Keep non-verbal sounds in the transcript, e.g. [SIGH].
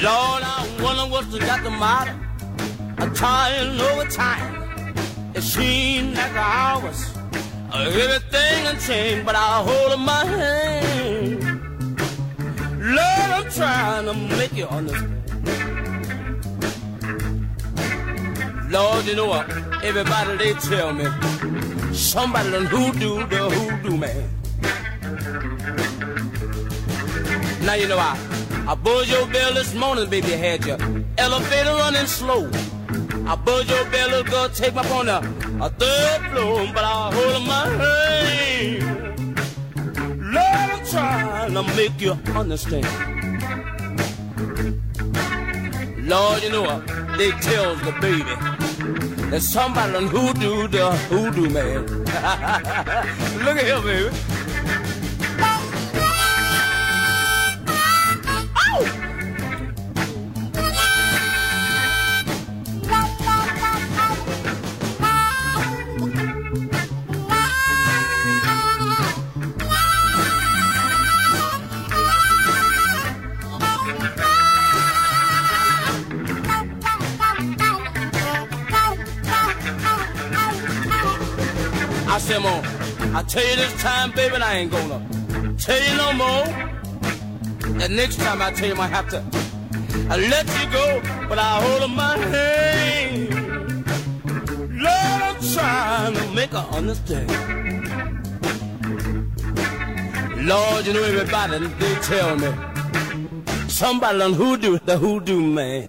Lord, I wonder what's got the matter. I'm trying over time. It seems like hours. Everything changed, but I hold my hand. Lord, I'm trying to make you understand. Lord, you know what? Everybody they tell me somebody done hoodoo the hoodoo man. Now you know I I buzzed your bell this morning, baby, had your elevator running slow. I buzzed your bell, little girl, take me up on a third floor, but I hold my hand. Lord, I'm trying to make you understand. Lord, you know what? They tells the baby that somebody done hoodoo the hoodoo man. [LAUGHS] Look at him, baby. I said, Mom, I tell you this time, baby, I ain't gonna tell you no more. The next time I tell you, I have to I let you go, but I hold on my hand. Lord, I'm trying to make her understand. Lord, you know everybody, they tell me somebody done hoodoo, the hoodoo man.